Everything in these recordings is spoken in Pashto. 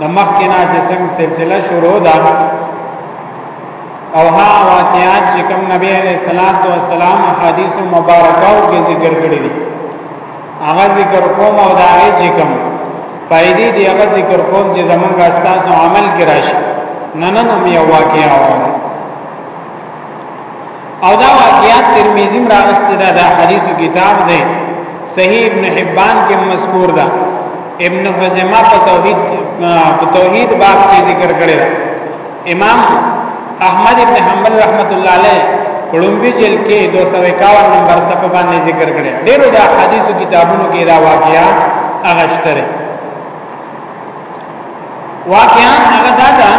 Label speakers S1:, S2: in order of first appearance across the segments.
S1: لمخکنا چې څنګه سلسله شروع ده او ها واقعات چې کوم نبی عليه الصلاه والسلام حدیث مبارکه او کې ذکر کړی دي هغه ذکر کوم او دا یې چې کوم پایدې دی هغه ذکر کوم چې زمونږ استاد عمل کې راشي نن نن یو واقعا وره او دا واقعات ترمذی راغسته ده دا حدیث کتاب ده صحیح ابن حبان کې مذکور ده ابن خزیمه په توحید په توحید باب کې ذکر کړی ده امام احمد ابن حنبل رحمت الله علیه کولمبی جیل کې 251 نمبر صفحه باندې ذکر کړی ډیرو دا حدیث کتابونو کې دا واقعیا اغشتره واقعا هغه دا ده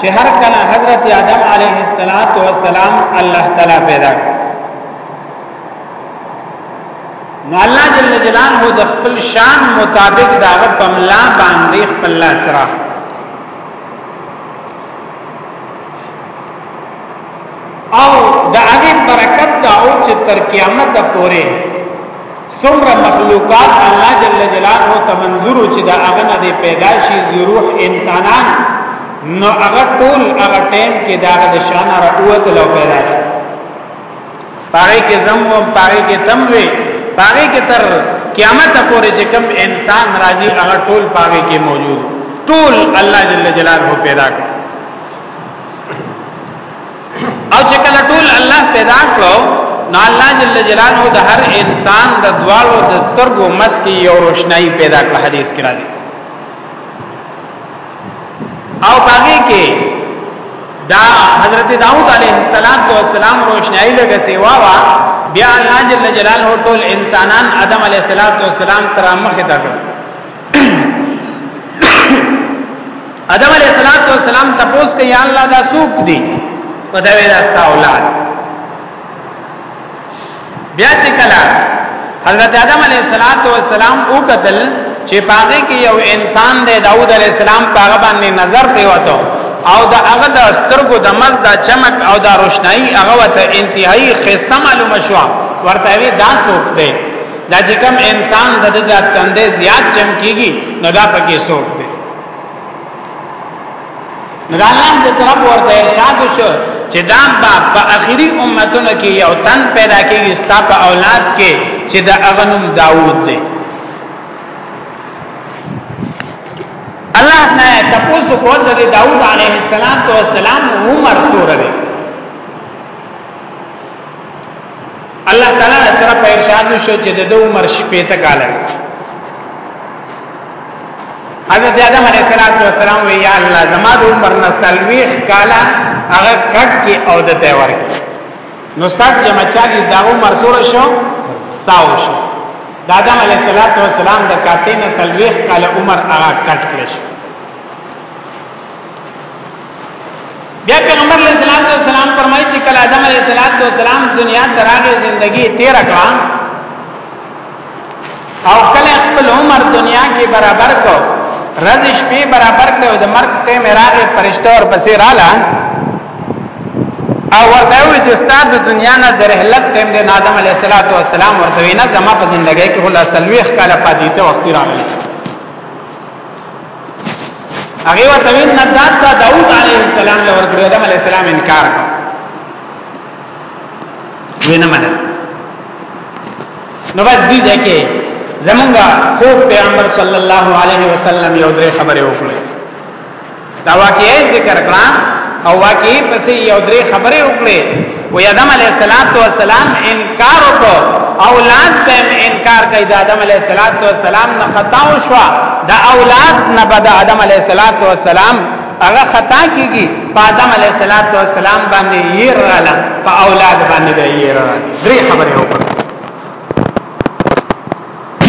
S1: چې هر کله حضرت آدم علیه السلام الله تعالی پیدا کړ نو الله جل جلاله د خپل شان مطابق دا په ملا باندې خپل لاس راخ او دا هغه برکت دا او چې تر قیامت پورې څومره مخلوقات الله جل جلاله ته منظور چې دا هغه نه دی پیدا شي روح انسانان نو هغه ټول هغه ټیم کې دا د شان رقوت لو پیدا شي پاره کې زم او پاره کې تم وي پاره کې تر قیامت پورې چې کوم انسان راځي هغه ټول پاره کې موجود ټول الله جل جلاله پیدا کړ او چې کله ټول الله پیدا کړو نو الله جل جلاله د هر انسان د دوالو د سترګو مس کې یو روشنايي پیدا کړ حدیث کې راځي او باقي کې دا حضرت داوود علیه السلام روشنايي لګه سیوا وا بیا الله جل جلاله ټول انسانان آدم علیه السلام تر مخه تکړه ادم علیہ الصلوۃ والسلام تپوس کوي یا الله دا سوق دي په دا وینا ستا اولاد بیا چې کله حضرت آدم علیہ الصلوۃ والسلام او قتل چې پاګه کې یو انسان دی داوود علیہ السلام پاګه باندې نظر دی وته او دا هغه د سترګو د مز د چمک او د روشنايي هغه ته انتهایی خسته معلومه شو ورته وی دا سوق دی دا چې کوم انسان د دې د تندې زیات چمکیږي نو دا پکې څوک دی نو دا الله دې طرف ورته ارشاد شو چې دا په اخیری امتونو کې یو تن پیدا کیږي ستا په اولاد کې چې دا اغنم داوود دی الله نه تاسو کو د داوود علیه السلام تو السلام عمر سور دی الله تعالی نه طرف ارشاد شو چې د عمر شپې ته کال حضرت آدم علیہ الصلوۃ والسلام وی یا الله زما د عمر نه سلويخ کالا هغه کټ کې او د ته ورک نو سات چې مچا دي دا عمر سره شو ساو شو د آدم علیہ الصلوۃ والسلام د کاتې نه سلويخ کالا عمر هغه کټ کړ شو بیا پیغمبر علیه الصلاۃ والسلام فرمایي چې کله آدم علیه الصلاۃ والسلام دنیا ته راغی ژوندۍ تیر کړه او کله خپل عمر دنیا کې برابر کو رز شپې برابر کړو د مرګ ته مراغه فرشتہ اور پسې رااله او ورته وی چې استاد د دنیا نه د رحلت ټیم د آدم علیه الصلاۃ والسلام ورته وینا زما په ژوندۍ کې هله سلويخ کاله پاتې ته وخت راغلی هغه ورته ویل نه دا د داوود علیه السلام له ورکړو آدم علیه السلام انکار کړ وینه منه نو بس دې ځکه زمونږه خو پیغمبر صلی الله علیه وسلم یو درې خبره وکړه دا واقعي ذکر کړه او واقعي پسې یو درې خبره وکړه و آدم علیه السلام تو السلام انکار کو اولاد ته انکار کوي د آدم علیه السلام تو السلام نه خطا او شو د اولاد نه بعد آدم علیه السلام تو السلام هغه خطا کیږي په آدم علیه السلام تو السلام باندې یې رااله په اولاد باندې یې رااله درې خبرې وکړه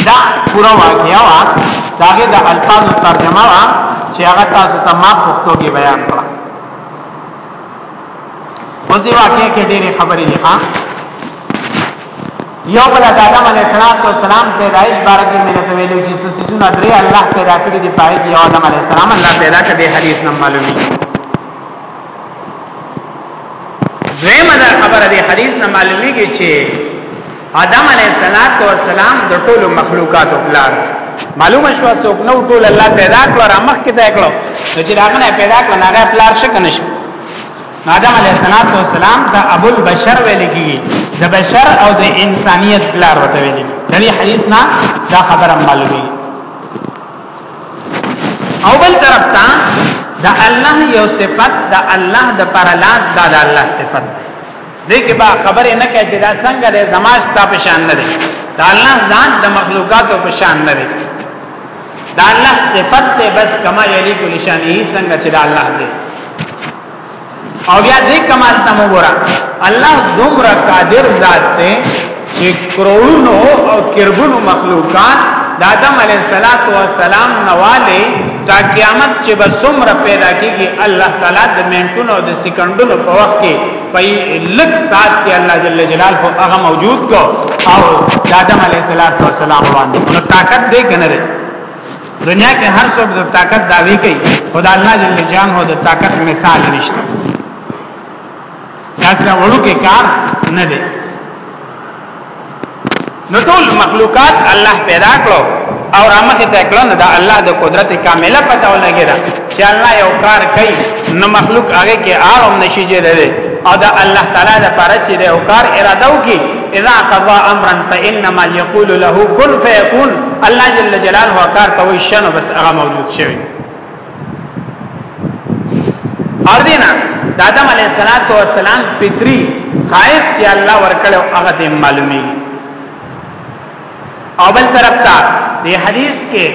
S1: دا پورا واقعیا وا داګه د الفاظ ترجمه وا چې هغه تاسو ته ما پښتو کې بیان کړم اوس دی واقعي کې ډېرې خبرې دي ها یو بل د آدم علیه السلام پیدایش باره کې مې ته ویلو چې سسونه درې الله پیدا کړی دی پای کې آدم علیه السلام الله پیدا کړی حدیث نه معلومي دویمه خبره دی حدیث نه معلومیږي چې آدم علیه السلام د ټولو مخلوقاتو پلار معلومه شو څوک نو ټول الله پیدا کړو را مخ کې دا کړو نو چې هغه نه پیدا کړو هغه پلار شي کنه شي آدم علیه السلام د ابو البشر ویل کیږي د بشر او د انسانیت پلار وته ویل دي حدیث نه دا خبره معلومه او بل طرف ته دا الله یو صفت دا الله د پر لاس دا د الله صفت دې کې با خبره نه کوي چې دا څنګه ده زماش تا په شان نه دي دا الله ځان د مخلوقاتو په شان نه دي دا الله صفت ته بس کما یلی کل شان یې څنګه چې دا الله دی او بیا دې کمال ته وګوره الله دومره قادر ذات دی چې کرونو او کربونو مخلوقات د آدم علیه السلام نواله تا قیامت چې به څومره پیدا کیږي الله تعالی د منټونو او د سکندونو په وخت کې پای لک سات کې الله جل جلاله هغه موجود کو او آدم علیه السلام باندې نو طاقت دې کنه دنیا کې هر څوک د طاقت داوی کوي خدای الله جل جلاله د طاقت مثال نشته دا څه وړو کې کار نه دی نو ټول مخلوقات الله پیدا کړو او رامخه ته کړو دا الله د قدرت کامله پته ولګی دا چې الله یو کار کوي نو مخلوق هغه کې آرام نشي جوړېدل او دا الله تعالی د پاره چې یو کار اراده وکي اذا قضا امرا فانما يقول له كن فيكون الله جل جلاله کار کوي شنو بس هغه موجود شوی اور دینا د آدم علیه السلام فطری خواهش چې الله ورکړو هغه دې معلومي او بل طرف ته د حدیث کې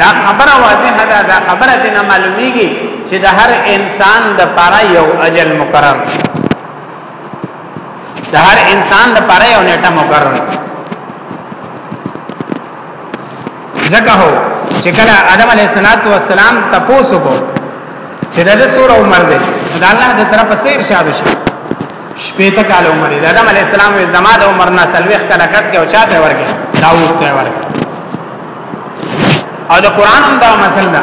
S1: دا خبره واضحه ده دا خبره دې نه معلومیږي چې د هر انسان د پاره یو اجل مقرر د هر انسان د پاره یو نیټه مقرر ځکه هو چې کله آدم علیه السلام تاسو کو چې د سور عمر دی دا الله د طرف څخه ارشاد شي شپېته کال عمر دی آدم علیه السلام یې زما د عمر نه سلويخ کله کټ کې او چاته ورګي داوود ته ورګي او د قران هم دا مسله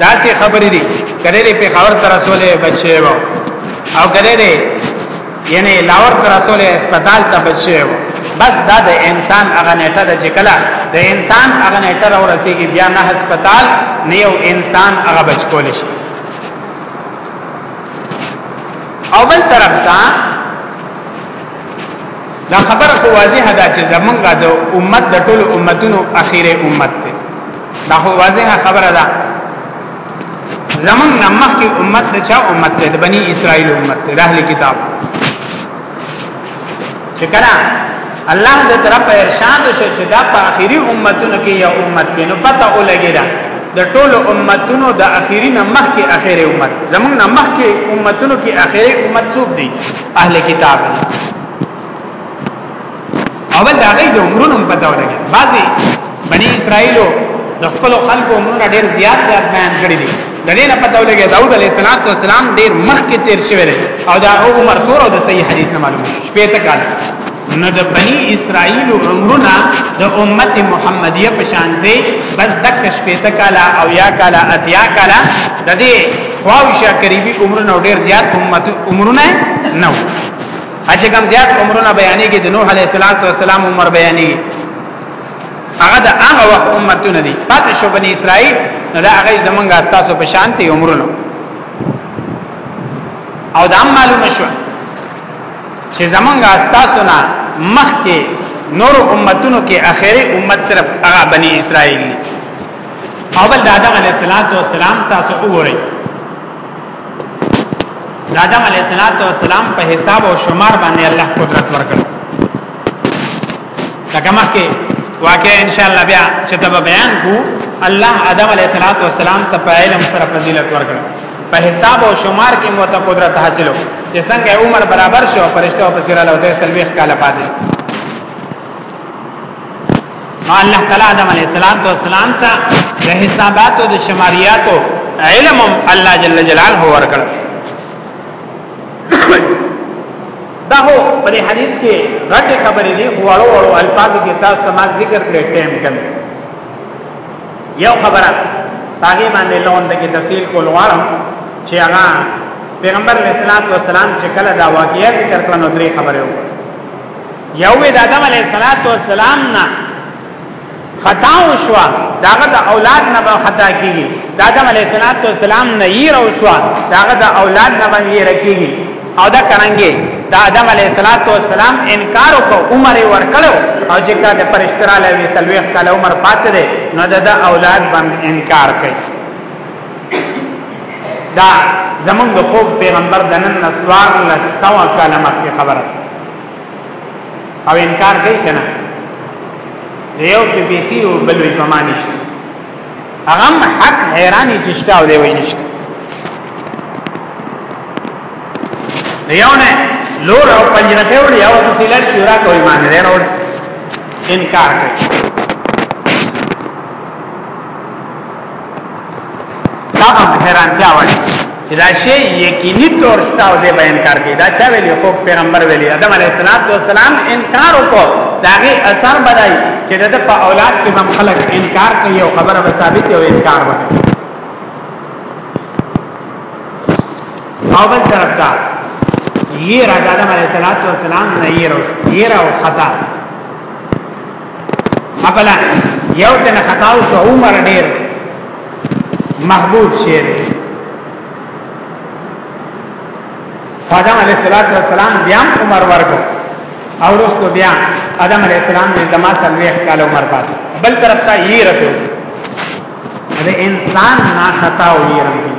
S1: دا څه خبرې دي کله دې پیښور تر رسولې بچي وو او کله دې یعنی لاور تر رسولې هسپتال ته بچي وو بس دا د انسان هغه نیټه د چکلا د انسان هغه نیټه را ورسیږي بیا نه هسپتال نه یو انسان هغه بچ کول شي او بل طرف ته دا خبره خو واضحه ده چې زمونږ د امت د ټولو امتونو اخیره امت ده دا هو واضح خبره ده زمون نمخ کی امت نه چا امت ده بنی اسرائیل امت ده اهل کتاب چې کله الله دې طرف ارشاد شو چې دا په اخیری امتونو کې یو امت کې نو پته ولګی دا د ټولو امتونو د اخیری نمخ کې اخیری امت زمون نمخ کې امتونو کې اخیری امت څوک دی اهل کتاب دی اول دا غي د عمرونو په پتا ولګي بعضي بني اسرائيلو د خپل خلکو عمرونه ډېر زیات زیات بیان کړی دي د دې نه پته ولګي داوود علیه السلام ډېر مخکې تیر شوی دی او دا عمر سور او د صحیح حدیث نه معلوم شپې ته کال نو د بنی اسرائیل عمرونه د امت محمدیه په شان دی بس دک شپې ته کال او یا کال اتیا کال د دې خواوشه قریبي عمرونه ډېر زیات امت عمرونه نه هڅه کم زیات عمرونه بیانې کې د نوح علی السلام عمر بیانې هغه د هغه وخت امتونه دي پاتې شو بنی اسرائیل نو دا هغه زمونږه تاسو په شان ته عمرونه او دا معلومه شو چې زمونږه تاسو نه مخ کې نور امتونو کې اخیری امت صرف هغه بنی اسرائیل دي اول د آدم علیه السلام تاسو وګورئ د آدم علیه السلام په حساب او شمار باندې الله قدرت ورکړ لکه مخکې واقع ان شاء الله بیا چې دا بیان کو الله آدم علیه السلام ته په علم سره فضیلت ورکړ په حساب او شمار کې مو ته قدرت حاصلو چې څنګه عمر برابر شو فرشتو په سره له دې سلويخ کاله پاتې الله تعالی آدم علیه السلام ته سلام ته د حساباتو د شماریاتو علم الله جل جلاله ورکړ دا هو په حدیث کې غټه خبرې دي وړو وړو الفاظ کې تاسو تمام ذکر کړی ټیم کم یو خبره هغه باندې لون د تفصیل کول غواړم چې هغه پیغمبر علیه السلام چې کله دا واقعیت ذکر کړنو درې خبرې وکړه یو د آدم علیه السلام نه خطا وشو داغه د اولاد نه به خطا کیږي د آدم علیه السلام نه یې راو شو داغه د اولاد نه باندې رکیږي او دا کرانګي د آدم علیه السلام انکار وکړ عمر یې ورکړو او چې کله د پرشترا لوي سلويخ کله عمر پاتې دی نو د اولاد باندې انکار کوي دا زمونږ د خوب پیغمبر د نن نسوار لسوا کلمه خبره او انکار کوي کنه یو په پیسې او بل وی په معنی شته هغه حق حیرانی چشته او دی وی نشته یو نه لور او پنځه ته وړي او په سیلر شورا کوي معنی دی نو انکار کوي دا هم حیرانتیا وړي چې دا شی یقیني تور شته او دې به انکار کوي دا چا ویلي خو پیغمبر ویلي آدم علیه السلام انکار وکړ داغه اثر بدای چې د په اولاد کې هم خلک انکار کوي او خبره به ثابت او انکار وکړي او بل طرف ته یې را آدم علیه السلام نه یې راو یې راو خطا ابلا یو تن خطاو شو عمر ډیر محبوب شیر آدم علیہ الصلوۃ والسلام بیا عمر ورکو او رسو بیا آدم علیہ السلام د زما سره کال عمر پات بل طرف ته یې رته د انسان نا خطا او یې رته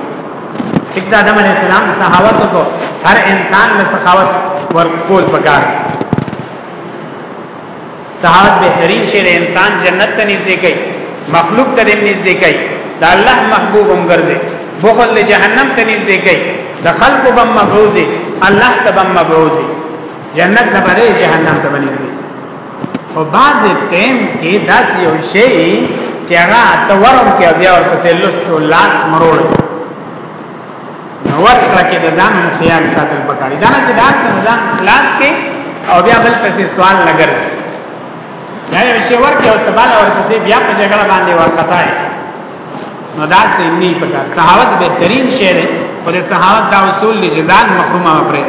S1: ټیک آدم علیہ السلام صحاوت کو هر انسان له سخاوت ورکول پکار سهاد بهترین شعر انسان جنت ته نږدې کوي مخلوق ته نږدې کوي دا الله محبوب هم ګرځي بخل له جهنم ته نږدې کوي د خلق بم مبعوزي الله ته بم مبعوزي جنت نه بره جهنم ته نږدې او بعض ټیم کې داس یو شی چې هغه تورم کې بیا ورته لست لاس مروړي نو ورته کې د ځان خیال ساتل پکاري دا نه چې دا څنګه ځان خلاص کې او بیا بل پسې سوال لګر دا یو شی ورته او سبال ورته بیا په جګړه باندې ورکتای نو دا څه نه پکار صحاوت بهترین شی دی پر صحاوت دا اصول دي چې ځان محرومه پرې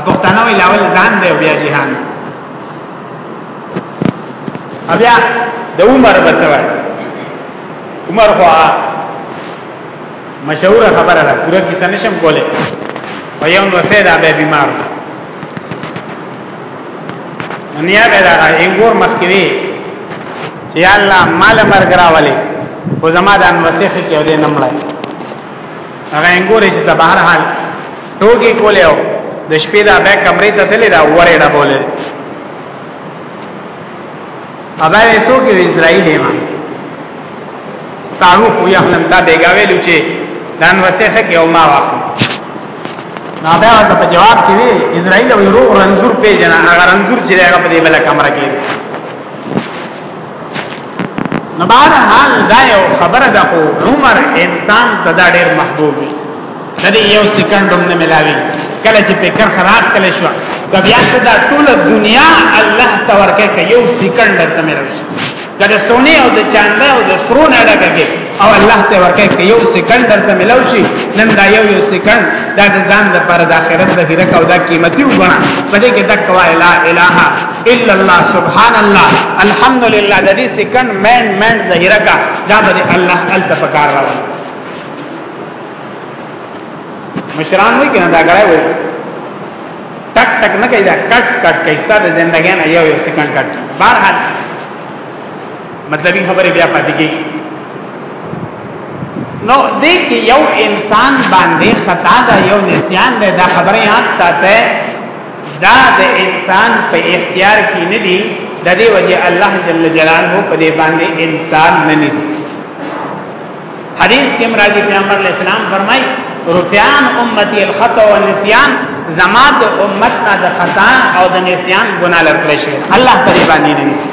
S1: اپوختانو علاوه ځان دی بیا جهان بیا د عمر بسوي عمر خو مشهور خبره ده پوره کیسه نشم کوله په یو نو سید هغه بیمار نیا به دا انګور مخکوي چې یا الله مال مرګ راولي خو زما د انوسیخ کې ولې نه مړای هغه انګور چې د بهر حال ټوګي کولیو د شپې دا به کمرې ته تللی دا وره ډبولې ابا یې څوک یې اسرائیل یې ما ستارو خو یې خپل تا بیګا ویلو چې دان وسه کې او ما واخو نو دا ورته په جواب کې وی اسرائیل او یورو رنزور پیژنه هغه رنزور چې هغه په دې بل کمره کې نو بهر حال دا یو خبره ده خو عمر انسان ته دا ډیر محبوب دی کله یو سکند هم نه ملاوي کله چې په کر خراب کله شو دا بیا څه دا ټول دنیا الله تورکه کې یو سکند درته ملاوي کله سونه او د چاند او د سرونه ډکه او الله ته ورکه کې یو سکند درته ملاوي شي نن دا یو یو سکند دا د ځان د پر د آخرت د هیره کو دا قیمتي وګڼه په دې کې تک وا الا الہ الا الله سبحان الله الحمدلله د دې سکند مین مین ظاهره کا دا به الله التفکر راوړي مشران وی کنه دا غړای وی ټک ټک نه کوي دا کټ کټ کوي ستاسو ژوندګي نه یو یو سکند کټ بهر حال مطلبی خبره بیا پاتې کیږي نو دې کې یو انسان باندې خطا ده یو نسیان ده دا خبره یاد ساته دا د انسان په اختیار کې نه دی د دې وجه الله جل جلاله په دې باندې انسان نه نسی حدیث کې مرادي پیغمبر علیہ السلام فرمای رفیان امتی الخطا والنسیان زما د امت نه د خطا او د نسیان ګناه لرل شي الله پرې باندې نه نسی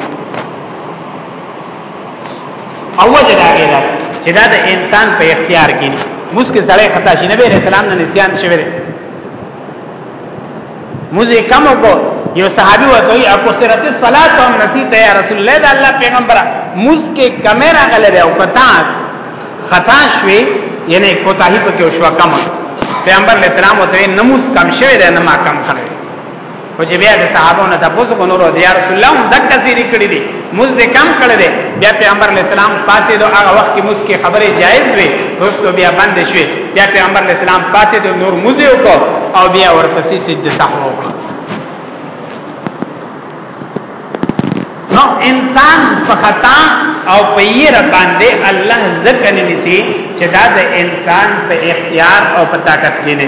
S1: او وجه دا غیره چې دا د انسان په اختیار کې نه مسکه سړی خطا شي نبی رسول الله نه نسیان شوی مزه کم کو یو صحابي وته یې اكو سرت الصلاه هم نسیت یا رسول الله دا الله پیغمبر مز کې کیمرا غلې او پتا خطا شوي یعنی کوتاهی پکې شو کم پیغمبر علیہ السلام وته نموز کم شوی دی نه ما کم کړی خو چې بیا د صحابو نه تاسو کو نور دی رسول الله هم دک تسری کړی دی موږ دې کم کړی دی بیا پیغمبر علی السلام پاسې دو هغه وخت کې موږ کې خبره جایز وي رسول بیا بند شوی بیا پیغمبر علی السلام پاسې دو نور موږ یو کو او بیا ورپسې سید صحابه وکړه نو انسان په خطا او په یې را باندې الله ځکه نه نسی چې دا د انسان په اختیار او په طاقت کې نه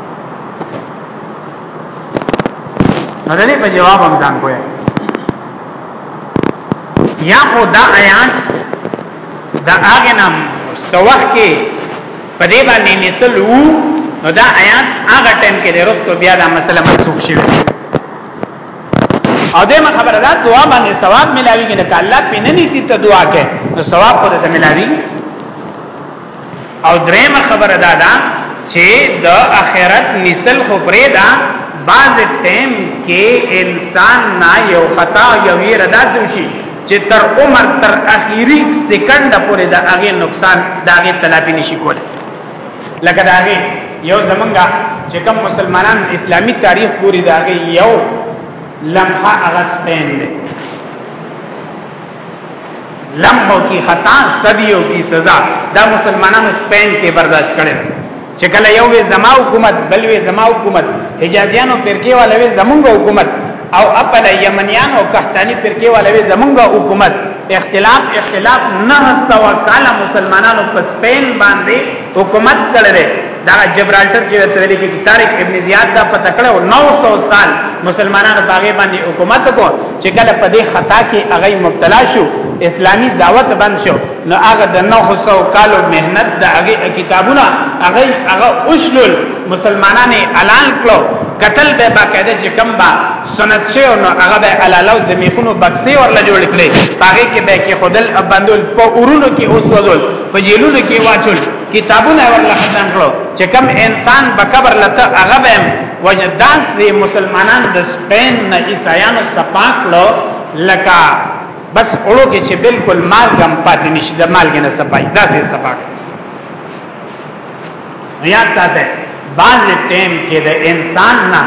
S1: نو دې په جواب هم ځان کوی یا خو دا آیات دا هغه نام سوخ کې په دې باندې مثال وو نو دا آیات هغه ټیم کې درستو بیا دا مسله منسوخ شوه او دې خبره دا دعا باندې ثواب ملاويږي نه کله پینې نسی ته دعا کې نو ثواب خو ته ملاويږي او دریم خبره دا ده چې د اخرت مثال خو پرې دا باز ټیم کې انسان نه یو خطا یو ویره داسې شي چې تر عمر تر اخیری سکند پورې دا هغه نقصان دا هغه تلافي نشي کولی لکه دا هغه یو زمونږه چې کوم مسلمانان اسلامی تاریخ پوری دا هغه یو لمحه هغه سپین دی لمحو کی خطا صدیو کی سزا دا مسلمانانو سپین کې برداشت کړي چې کله یو وی زما حکومت بل وی زما حکومت حجازیانو پرکی والا وی زمونږ حکومت او خپل یمنیان او قحطانی پرکی والا وی زمونږ حکومت اختلاف اختلاف نه سوا کاله مسلمانانو په سپین باندې حکومت کړل دا جبرالټر چې ترلي کې طارق ابن زیاد دا پتکړه او 900 سال مسلمانانو باغې باندې حکومت کو چې کله په دې خطا کې هغه مبتلا شو اسلامی دعوت بند شو نو هغه د 900 کالو مهنت د هغه کتابونه هغه هغه اوشلول مسلمانانو اعلان کړو قتل به باقاعده چې کم با سنت شو نو هغه به علالو د میخونو بکسي ورل جوړ کړي هغه کې به کې خدل ابندول په اورونو کې اوس وزول په جیلونو کې واچول کتابونه ورل ختم کړو چې کم انسان بکبر لته هغه به وجه داسې مسلمانان د سپین نه عیسایانو سپاک لو لکه بس اړو کې چې بالکل مالګم پاتې نشي د مالګ نه سپای داسې سپاک یاد ساته بعض ټیم کې د انسان نه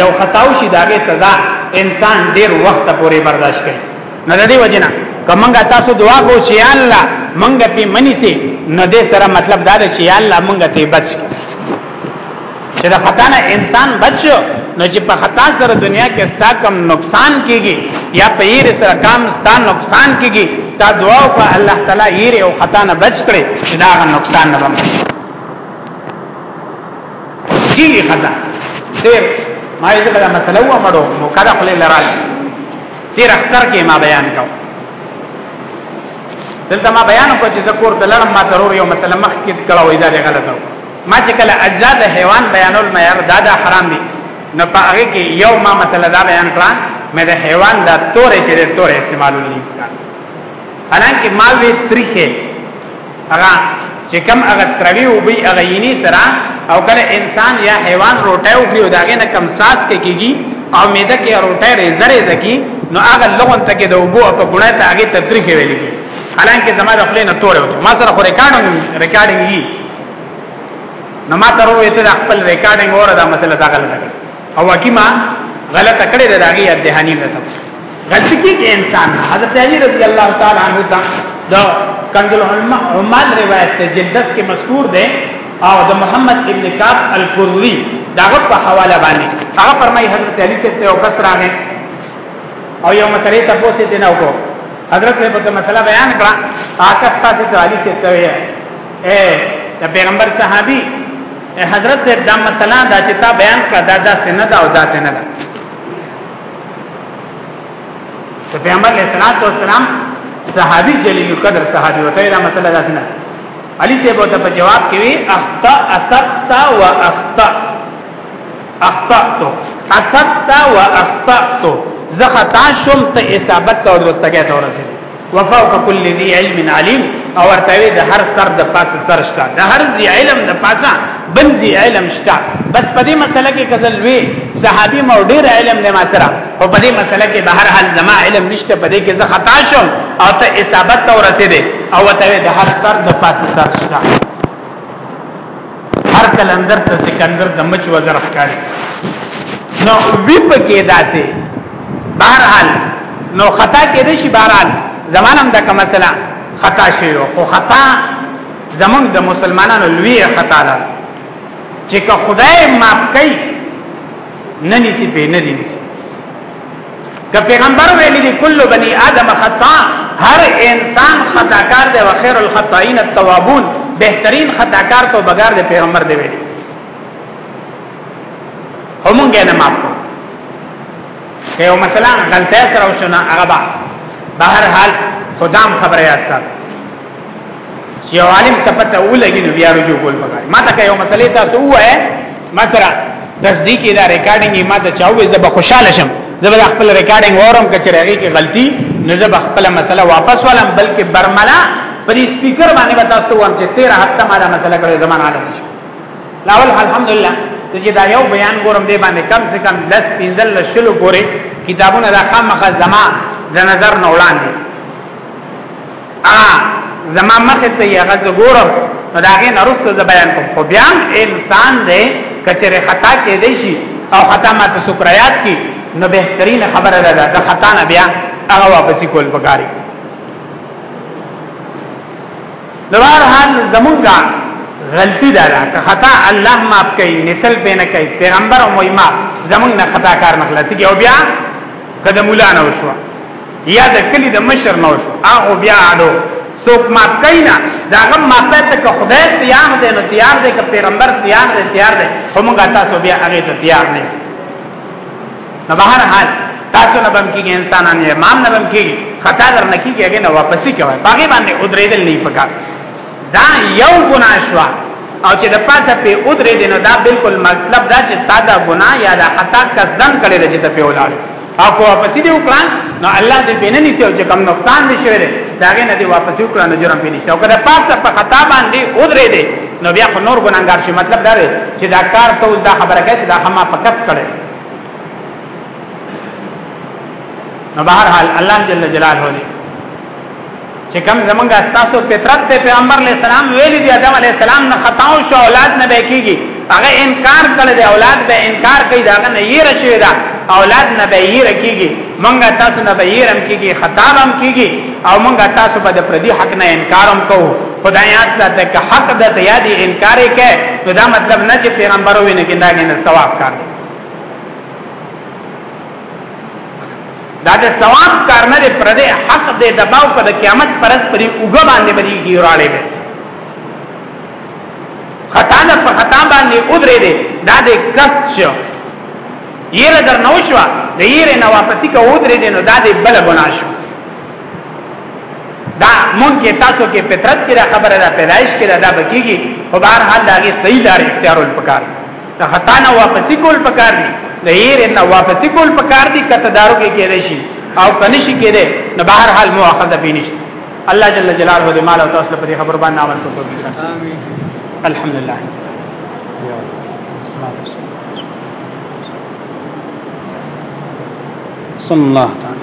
S1: یو خطاو شي داګه سزا انسان ډیر وخت پورې برداشت کوي نه د دې وجنه کومنګ تاسو دعا کو چې الله منګه په منی سي نو دې سره مطلب دا دی چې الله منګه ته بچ چې د خطا نه انسان بچو نو چې په خطا سره دنیا کې ستا کم نقصان کیږي یا په یې سره کم ستا نقصان کیږي تا دعا وکړه الله تعالی یې او خطا نه بچ کړي چې دا نقصان نه باندې کیږي خطا ډیر ما یې دا مسله و مړو نو کله خپل لرال ډیر اختر کې ما بیان کاو دلته ما بیان کو چې زکور تلرم ما ضرور یو مسله مخ کې کړه وای دا غلطه ما چې کله اجزا د حیوان بیانول مې هغه دا دا حرام دي نو په هغه کې یو ما مسله دا بیان کړه مې د حیوان دا تورې چې د تورې استعمالول نه کړه حالانکه ما وی تریخه هغه چې کم هغه تروي او به هغه یینی سره او کله انسان یا حیوان روټه او خو داګه نه کم ساس کې کیږي او میده کې روټه ریزه ریزه کی نو هغه لغون ته کې د وبو په ګړه ته هغه تدریخ ویل کی حالانکه زما د خپل نه تور ما سره خو ریکارډینګ ریکارډینګ نو ما ته وروي ته خپل ریکارډینګ اوره دا مسله تا غلطه کړې او واقعي ما غلطه کړې ده داغي ادهانی نه ته غلطي کې انسان حضرت علی رضی الله تعالی عنہ ته د کنز العلماء عمال روایت ته جلدس کې مذکور ده او د محمد ابن کعب القرری داغه په حواله باندې هغه فرمایي حضرت علی سے ته وکس راغې او یو مسلې ته پوسې دینه وکړو حضرت په مسله بیان کړه آکس تاسو ته علی سے ته اے د پیغمبر صحابي حضرت صاحب دا مسله دا چې تا بیان کړه دا دا سند او دا سند ته پیغمبر علیہ الصلوۃ والسلام صحابي جلیل قدر صحابي وته دا مسله دا سند علي صاحب ته په جواب کې وی اخطا اسقط واخطا اخطات اسقط واخطات زه خطا شوم ته اصابت او درستګه ته ورسېدم وفوق كل ذي علم عليم او ورته د هر سر د پاسه سر شته د هر ذي علم د پاسه بل ذي علم شته بس په دې مسله کې کزل وی صحابي مو ډېر علم نه ما سره او په دې مسله کې بهر حال زما علم نشته په دې کې زه خطا شوم او ته اصابت ته ورسېده او ته د هر سر د پاسه سر شته هر کلندر ته سکندر د مچ وزر ښکاري نو وی پکې داسې بهرحال نو خطا کې دې شي بهرحال زمانم دا کوم مسله خطا شي او خطا زمونږ د مسلمانانو لوی خطا ده چې که خدای معاف کوي نه نسی به نه نسی که پیغمبر ویلي دي کل بني ادم خطا هر انسان خطاکار دی او خیر الخطائین التوابون بهترین خطاکار تو بغیر د پیغمبر دی ویلي همونګه نه معاف کو که یو مثلا غلطه سره وشنه هغه به بهر حال خدام خبره یاد ساتي یو عالم ته پته ولګي نو بیا رجوع کول پکار ما ته یو مسلې تاسو وایې مثلا تصدیق دا ریکارډینګ ما ته چاوي زه به خوشاله شم زه به خپل ریکارډینګ اورم کچره هغه کې غلطي نو زه به خپل مسله واپس ولم بلکې برملا پر سپیکر باندې به تاسو وام چې 13 هفته ما دا مسله کړې زمان عالم شي لاول الحمدلله چې دا یو بیان ګورم دی باندې کم سے کم 10 15 لشلو پورې کتابونه دا خامخه زما د نظر نه وړاندې هغه زما مخه ته یې هغه زګورم نو دا غي نرسته ز بیان کوم خو بیا انسان دی کچره خطا کې دی شي او خطا ما ته سکرایات کی نو بهترین خبره ده دا خطا نه بیا هغه واپس کول پکاري نو هر حال زمونږه غلطی ده دا خطا الله معاف کوي نسل به نه کوي پیغمبر او مې معاف زمونږ نه خطا کار نه خلاصي او بیا قدم ولانه وشو یا د کلی د مشر نو شو هغه بیا اړو څوک ما کینا دا غم ما ته ته که خدای تیار دی نو تیار دی که پیغمبر تیار دی تیار دی خو موږ تاسو بیا هغه ته تیار نه نو بهر حال تاسو نه بم کیږي انسانان یې امام نه بم کیږي خطا در نه کیږي هغه نه واپسی کوي باغی باندې ودرېدل نه پکار دا یو ګناه شو او چې د پاسه په ودرې دي نو دا بالکل مطلب دا چې تا دا ګناه یا دا خطا قصدن کړی دی چې ته په ولاړ او کو واپس دی وکړه نو الله دې بینه نشي او چې کم نقصان دي شوی دی دا غي نه دی واپس وکړه نو جرم بنشته او کله پاسه په خطا باندې ودرې دي نو بیا خو نور ګناګار شي مطلب دا دی چې دا کار ته اوس دا خبره کوي چې دا هم په کس کړي نو بهر حال الله جل جلاله چې کوم زمونږ تاسو فطرت ته پیغمبر علی السلام ویلي دی آدم علی السلام نه خطا او شو اولاد نه به کیږي هغه انکار کړي دی اولاد به انکار کوي دا نه یې رشوي دا اولاد نه به یې رکیږي مونږه تاسو نه به یې رم کیږي خطا هم کیږي او مونږه تاسو به د پردي حق نه انکار هم کوو خدایات ذاته که حق د ته یادي انکار یې کوي نو دا مطلب نه چې پیغمبر ویني کې دا نه ثواب کار دی دا د ثواب کار نه دی پر دې حق دې دباو په قیامت پرس پرې اوګه باندې بری ګیراړې دی خطا نه په خطا باندې ودرې دی دا دې کس شو یره در نو شو د یره نه واپسی کو ودرې دی نو دا دې بل بنا شو دا مونږ کې تاسو کې فطرت کې خبره ده پیدایش کې ده دا بکیږي په بهر حال دا غي صحیح لار اختیارول پکار د خطا نه واپسی کول پکار دي د هیر نه واپسی کول پکار دي که تدارک کېدای شي او کني شي کېدای نو بهر حال مؤاخذه به نشي الله جل جلاله دې مال او تاسو په خبر باندې عمل وکړي امين الحمد لله صلى الله تعالى